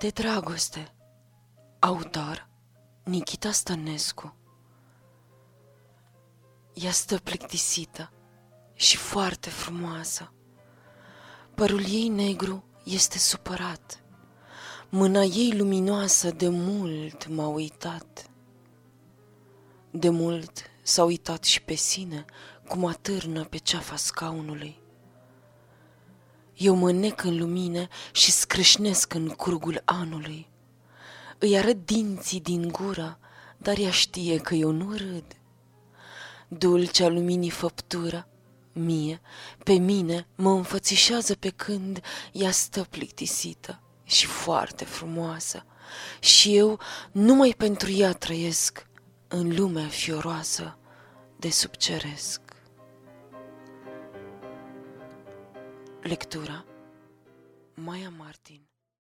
De dragoste Autor Nikita Stănescu Ea stă plictisită și foarte frumoasă. Părul ei negru este supărat. Mâna ei luminoasă de mult m-a uitat. De mult s-a uitat și pe sine, cum atârnă pe ceafa scaunului. Eu mă nec în lumine și scrâșnesc în curgul anului. Îi arăt dinții din gură, dar ea știe că eu nu râd. Dulcea luminii făptură, mie, pe mine, mă înfățișează pe când ea stă plictisită și foarte frumoasă. Și eu numai pentru ea trăiesc în lumea fioroasă de sub Lectura. Maia Martin